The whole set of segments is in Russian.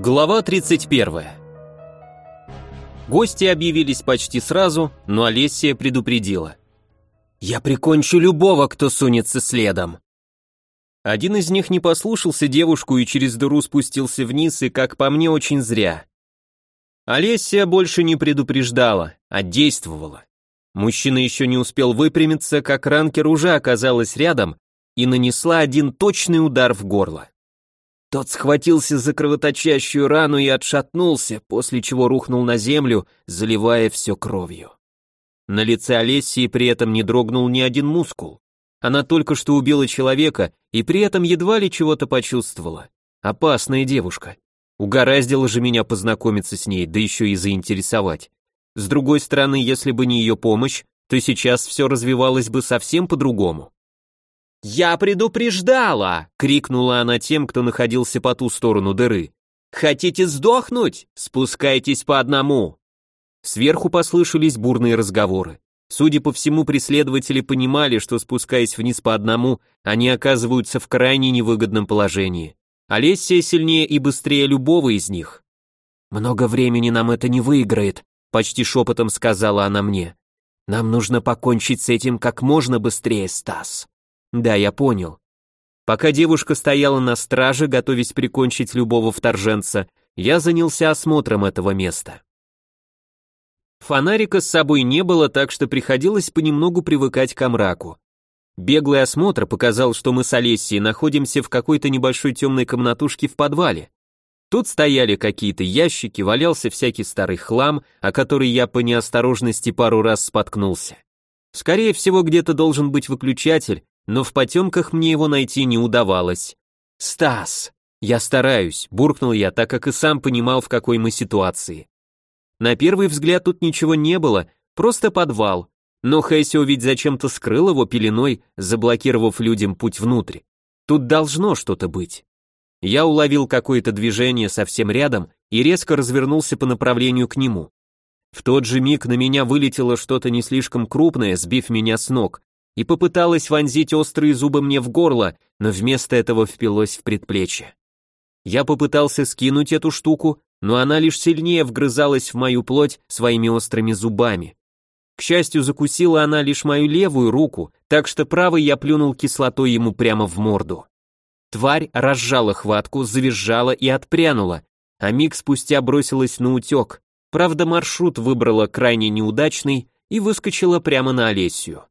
Глава 31. Гости объявились почти сразу, но Олесия предупредила. «Я прикончу любого, кто сунется следом». Один из них не послушался девушку и через дыру спустился вниз, и, как по мне, очень зря. Олеся больше не предупреждала, а действовала. Мужчина еще не успел выпрямиться, как ранкер уже оказалась рядом и нанесла один точный удар в горло. Тот схватился за кровоточащую рану и отшатнулся, после чего рухнул на землю, заливая все кровью. На лице Олесии при этом не дрогнул ни один мускул. Она только что убила человека и при этом едва ли чего-то почувствовала. Опасная девушка. Угораздило же меня познакомиться с ней, да еще и заинтересовать. С другой стороны, если бы не ее помощь, то сейчас все развивалось бы совсем по-другому. «Я предупреждала!» — крикнула она тем, кто находился по ту сторону дыры. «Хотите сдохнуть? Спускайтесь по одному!» Сверху послышались бурные разговоры. Судя по всему, преследователи понимали, что спускаясь вниз по одному, они оказываются в крайне невыгодном положении. Олеся сильнее и быстрее любого из них. «Много времени нам это не выиграет», — почти шепотом сказала она мне. «Нам нужно покончить с этим как можно быстрее, Стас». Да, я понял. Пока девушка стояла на страже, готовясь прикончить любого вторженца, я занялся осмотром этого места. Фонарика с собой не было, так что приходилось понемногу привыкать к мраку. Беглый осмотр показал, что мы с Олесией находимся в какой-то небольшой темной комнатушке в подвале. Тут стояли какие-то ящики, валялся всякий старый хлам, о который я по неосторожности пару раз споткнулся. Скорее всего, где-то должен быть выключатель, но в потемках мне его найти не удавалось. «Стас!» «Я стараюсь», — буркнул я, так как и сам понимал, в какой мы ситуации. На первый взгляд тут ничего не было, просто подвал, но Хэсио ведь зачем-то скрыл его пеленой, заблокировав людям путь внутрь. Тут должно что-то быть. Я уловил какое-то движение совсем рядом и резко развернулся по направлению к нему. В тот же миг на меня вылетело что-то не слишком крупное, сбив меня с ног, и попыталась вонзить острые зубы мне в горло, но вместо этого впилось в предплечье. Я попытался скинуть эту штуку, но она лишь сильнее вгрызалась в мою плоть своими острыми зубами. К счастью, закусила она лишь мою левую руку, так что правой я плюнул кислотой ему прямо в морду. Тварь разжала хватку, завизжала и отпрянула, а миг спустя бросилась на утек. Правда, маршрут выбрала крайне неудачный и выскочила прямо на Олесию.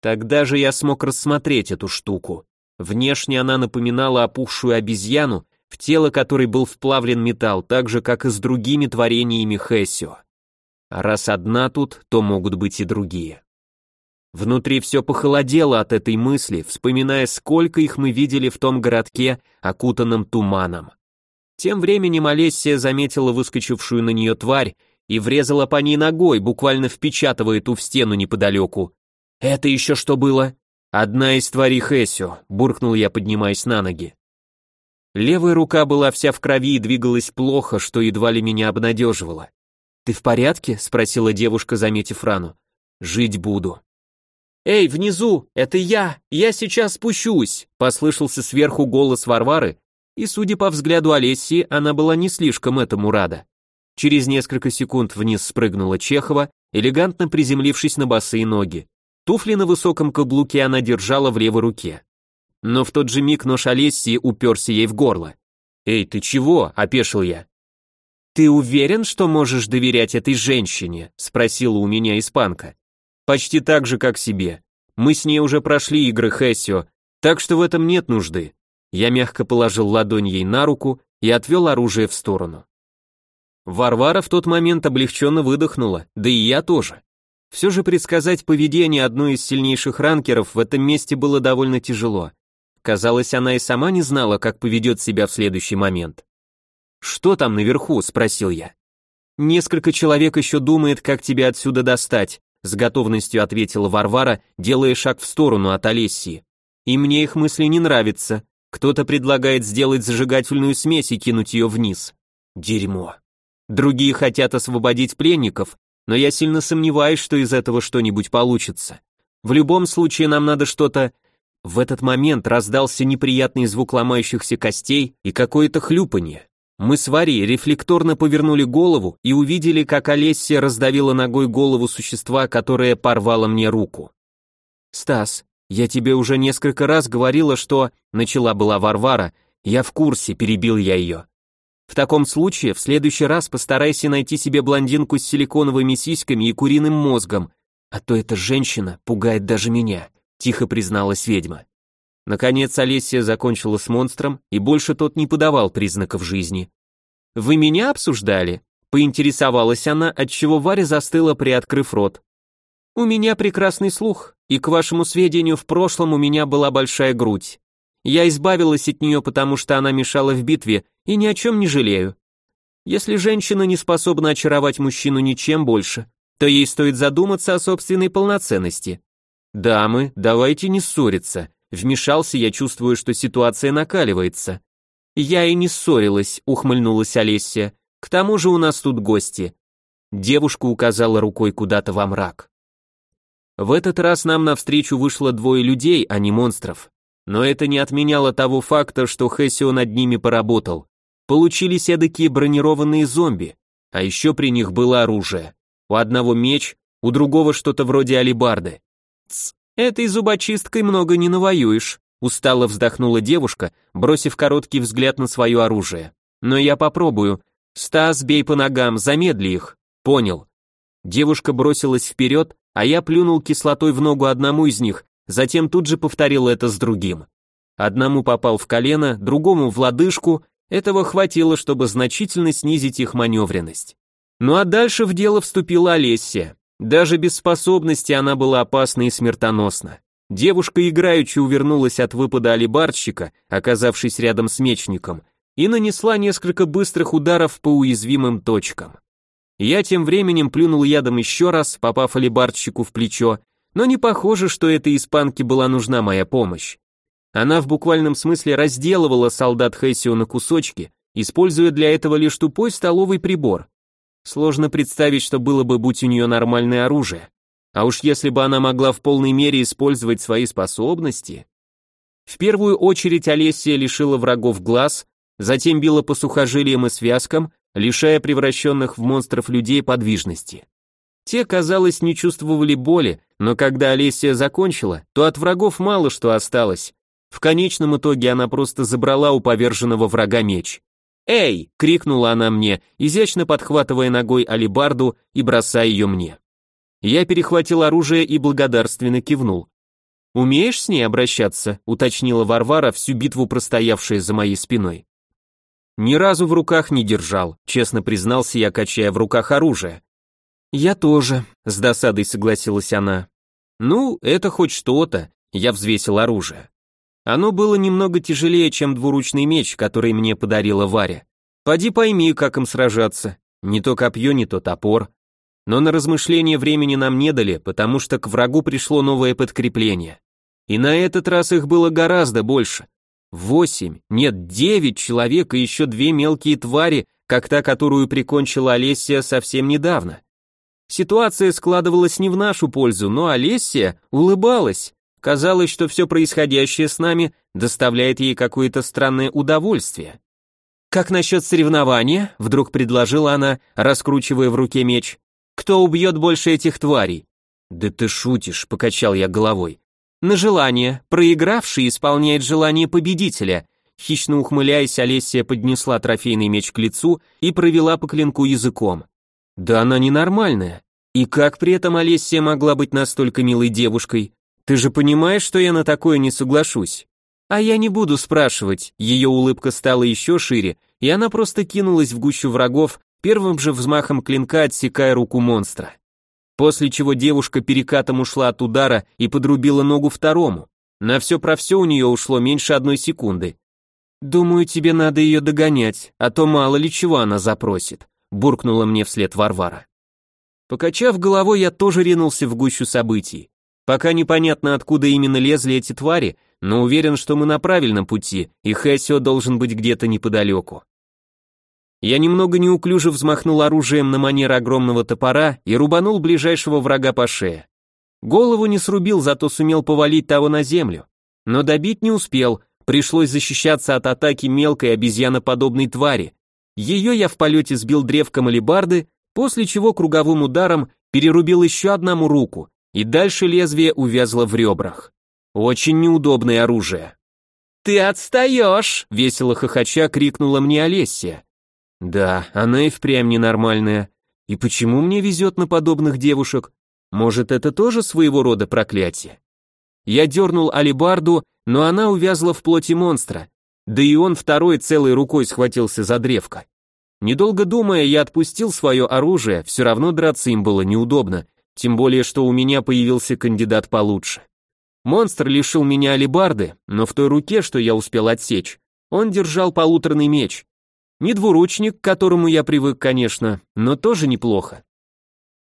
Тогда же я смог рассмотреть эту штуку. Внешне она напоминала опухшую обезьяну, в тело которой был вплавлен металл, так же, как и с другими творениями Хессио. А раз одна тут, то могут быть и другие. Внутри все похолодело от этой мысли, вспоминая, сколько их мы видели в том городке, окутанном туманом. Тем временем Олессия заметила выскочившую на нее тварь и врезала по ней ногой, буквально впечатывая ту в стену неподалеку. «Это еще что было?» «Одна из тварей Хэсио», — буркнул я, поднимаясь на ноги. Левая рука была вся в крови и двигалась плохо, что едва ли меня обнадеживало. «Ты в порядке?» — спросила девушка, заметив рану. «Жить буду». «Эй, внизу, это я! Я сейчас спущусь!» — послышался сверху голос Варвары, и, судя по взгляду Олесии, она была не слишком этому рада. Через несколько секунд вниз спрыгнула Чехова, элегантно приземлившись на босые ноги. Туфли на высоком каблуке она держала в левой руке. Но в тот же миг нож Олессии уперся ей в горло. «Эй, ты чего?» – опешил я. «Ты уверен, что можешь доверять этой женщине?» – спросила у меня испанка. «Почти так же, как себе. Мы с ней уже прошли игры Хэссио, так что в этом нет нужды». Я мягко положил ладонь ей на руку и отвел оружие в сторону. Варвара в тот момент облегченно выдохнула, да и я тоже. Все же предсказать поведение одной из сильнейших ранкеров в этом месте было довольно тяжело. Казалось, она и сама не знала, как поведет себя в следующий момент. «Что там наверху?» – спросил я. «Несколько человек еще думает, как тебя отсюда достать», – с готовностью ответила Варвара, делая шаг в сторону от Олесии. «И мне их мысли не нравятся. Кто-то предлагает сделать зажигательную смесь и кинуть ее вниз. Дерьмо. Другие хотят освободить пленников, но я сильно сомневаюсь, что из этого что-нибудь получится. В любом случае нам надо что-то... В этот момент раздался неприятный звук ломающихся костей и какое-то хлюпанье. Мы с Варей рефлекторно повернули голову и увидели, как Олеся раздавила ногой голову существа, которое порвало мне руку. «Стас, я тебе уже несколько раз говорила, что...» Начала была Варвара. «Я в курсе», перебил я ее. «В таком случае, в следующий раз постарайся найти себе блондинку с силиконовыми сиськами и куриным мозгом, а то эта женщина пугает даже меня», тихо призналась ведьма. Наконец Олеся закончила с монстром, и больше тот не подавал признаков жизни. «Вы меня обсуждали?» Поинтересовалась она, отчего Варя застыла, приоткрыв рот. «У меня прекрасный слух, и, к вашему сведению, в прошлом у меня была большая грудь. Я избавилась от нее, потому что она мешала в битве, и ни о чем не жалею. Если женщина не способна очаровать мужчину ничем больше, то ей стоит задуматься о собственной полноценности. Дамы, давайте не ссориться, Вмешался я, чувствую, что ситуация накаливается. Я и не ссорилась, ухмыльнулась Олеся. К тому же у нас тут гости. Девушка указала рукой куда-то во мрак. В этот раз нам навстречу вышло двое людей, а не монстров. Но это не отменяло того факта, что Хессио над ними поработал. Получились эдакие бронированные зомби, а еще при них было оружие. У одного меч, у другого что-то вроде алибарды. Тс, «Этой зубочисткой много не навоюешь», устало вздохнула девушка, бросив короткий взгляд на свое оружие. «Но я попробую. Стас, бей по ногам, замедли их». «Понял». Девушка бросилась вперед, а я плюнул кислотой в ногу одному из них, затем тут же повторил это с другим. Одному попал в колено, другому в лодыжку, этого хватило, чтобы значительно снизить их маневренность. Ну а дальше в дело вступила Олеся. Даже без способности она была опасна и смертоносна. Девушка играючи увернулась от выпада алибардщика, оказавшись рядом с мечником, и нанесла несколько быстрых ударов по уязвимым точкам. Я тем временем плюнул ядом еще раз, попав алибардщику в плечо, но не похоже, что этой испанке была нужна моя помощь. Она в буквальном смысле разделывала солдат Хессио на кусочки, используя для этого лишь тупой столовый прибор. Сложно представить, что было бы, будь у нее нормальное оружие. А уж если бы она могла в полной мере использовать свои способности. В первую очередь Олесия лишила врагов глаз, затем била по сухожилиям и связкам, лишая превращенных в монстров людей подвижности. Те, казалось, не чувствовали боли, но когда Олесия закончила, то от врагов мало что осталось. В конечном итоге она просто забрала у поверженного врага меч. «Эй!» — крикнула она мне, изящно подхватывая ногой алибарду и бросая ее мне. Я перехватил оружие и благодарственно кивнул. «Умеешь с ней обращаться?» — уточнила Варвара, всю битву простоявшая за моей спиной. «Ни разу в руках не держал», — честно признался я, качая в руках оружие. «Я тоже», — с досадой согласилась она. «Ну, это хоть что-то», — я взвесил оружие. Оно было немного тяжелее, чем двуручный меч, который мне подарила Варя. Поди пойми, как им сражаться. Не то копье, не то топор. Но на размышление времени нам не дали, потому что к врагу пришло новое подкрепление. И на этот раз их было гораздо больше. Восемь, нет, девять человек и еще две мелкие твари, как та, которую прикончила Олесия совсем недавно. Ситуация складывалась не в нашу пользу, но Олесия улыбалась. Казалось, что все происходящее с нами доставляет ей какое-то странное удовольствие. «Как насчет соревнования?» — вдруг предложила она, раскручивая в руке меч. «Кто убьет больше этих тварей?» «Да ты шутишь», — покачал я головой. «На желание. Проигравший исполняет желание победителя». Хищно ухмыляясь, Олесия поднесла трофейный меч к лицу и провела по клинку языком. «Да она ненормальная. И как при этом Олесия могла быть настолько милой девушкой? Ты же понимаешь, что я на такое не соглашусь. А я не буду спрашивать. Ее улыбка стала еще шире, и она просто кинулась в гущу врагов, первым же взмахом клинка отсекая руку монстра. После чего девушка перекатом ушла от удара и подрубила ногу второму. На все про все у нее ушло меньше одной секунды. «Думаю, тебе надо ее догонять, а то мало ли чего она запросит», буркнула мне вслед Варвара. Покачав головой, я тоже ринулся в гущу событий. Пока непонятно, откуда именно лезли эти твари, но уверен, что мы на правильном пути, и Хэсио должен быть где-то неподалеку. Я немного неуклюже взмахнул оружием на манер огромного топора и рубанул ближайшего врага по шее. Голову не срубил, зато сумел повалить того на землю. Но добить не успел, пришлось защищаться от атаки мелкой обезьяноподобной твари. Ее я в полете сбил древком алебарды, после чего круговым ударом перерубил еще одному руку, и дальше лезвие увязло в ребрах. Очень неудобное оружие. «Ты отстаешь!» — весело хохоча крикнула мне Олеся. «Да, она и впрямь ненормальная. И почему мне везет на подобных девушек? Может, это тоже своего рода проклятие?» Я дернул алибарду, но она увязла в плоти монстра, да и он второй целой рукой схватился за древко. Недолго думая, я отпустил свое оружие, все равно драться им было неудобно, тем более, что у меня появился кандидат получше. Монстр лишил меня алебарды, но в той руке, что я успел отсечь, он держал полуторный меч. Не двуручник, к которому я привык, конечно, но тоже неплохо.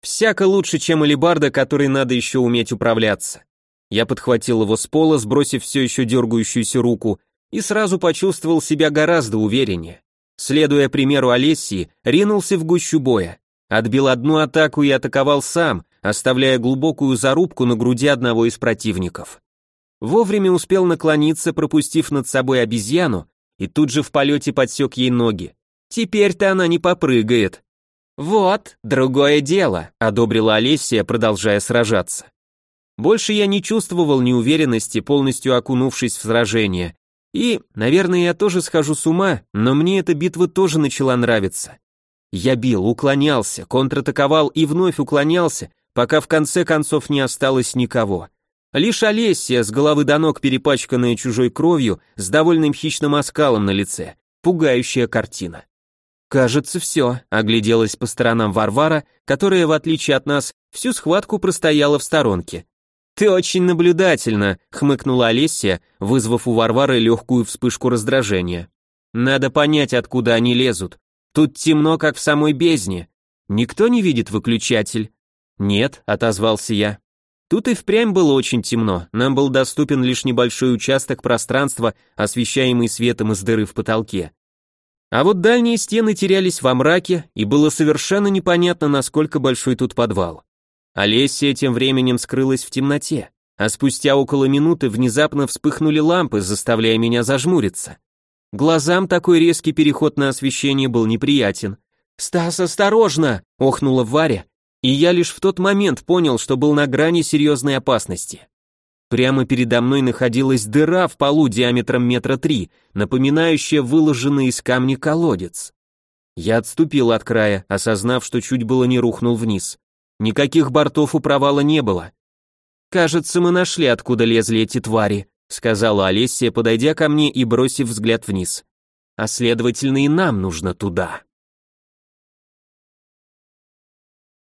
Всяко лучше, чем алебарда, которой надо еще уметь управляться. Я подхватил его с пола, сбросив все еще дергающуюся руку, и сразу почувствовал себя гораздо увереннее. Следуя примеру Олесии, ринулся в гущу боя. Отбил одну атаку и атаковал сам, оставляя глубокую зарубку на груди одного из противников. Вовремя успел наклониться, пропустив над собой обезьяну, и тут же в полете подсек ей ноги. Теперь-то она не попрыгает. «Вот, другое дело», — одобрила Олесия, продолжая сражаться. Больше я не чувствовал неуверенности, полностью окунувшись в сражение, и, наверное, я тоже схожу с ума, но мне эта битва тоже начала нравиться. Я бил, уклонялся, контратаковал и вновь уклонялся, пока в конце концов не осталось никого. Лишь Олесия, с головы до ног перепачканная чужой кровью, с довольным хищным оскалом на лице. Пугающая картина. «Кажется, все», — огляделась по сторонам Варвара, которая, в отличие от нас, всю схватку простояла в сторонке. «Ты очень наблюдательна», — хмыкнула Олеся, вызвав у Варвары легкую вспышку раздражения. «Надо понять, откуда они лезут. Тут темно, как в самой бездне. Никто не видит выключатель?» «Нет», — отозвался я. Тут и впрямь было очень темно, нам был доступен лишь небольшой участок пространства, освещаемый светом из дыры в потолке. А вот дальние стены терялись во мраке, и было совершенно непонятно, насколько большой тут подвал. Олеся тем временем скрылась в темноте, а спустя около минуты внезапно вспыхнули лампы, заставляя меня зажмуриться. Глазам такой резкий переход на освещение был неприятен. «Стас, осторожно!» — охнула Варя, и я лишь в тот момент понял, что был на грани серьезной опасности. Прямо передо мной находилась дыра в полу диаметром метра три, напоминающая выложенный из камня колодец. Я отступил от края, осознав, что чуть было не рухнул вниз. Никаких бортов у провала не было. «Кажется, мы нашли, откуда лезли эти твари», сказала Олеся, подойдя ко мне и бросив взгляд вниз. «А следовательно, и нам нужно туда».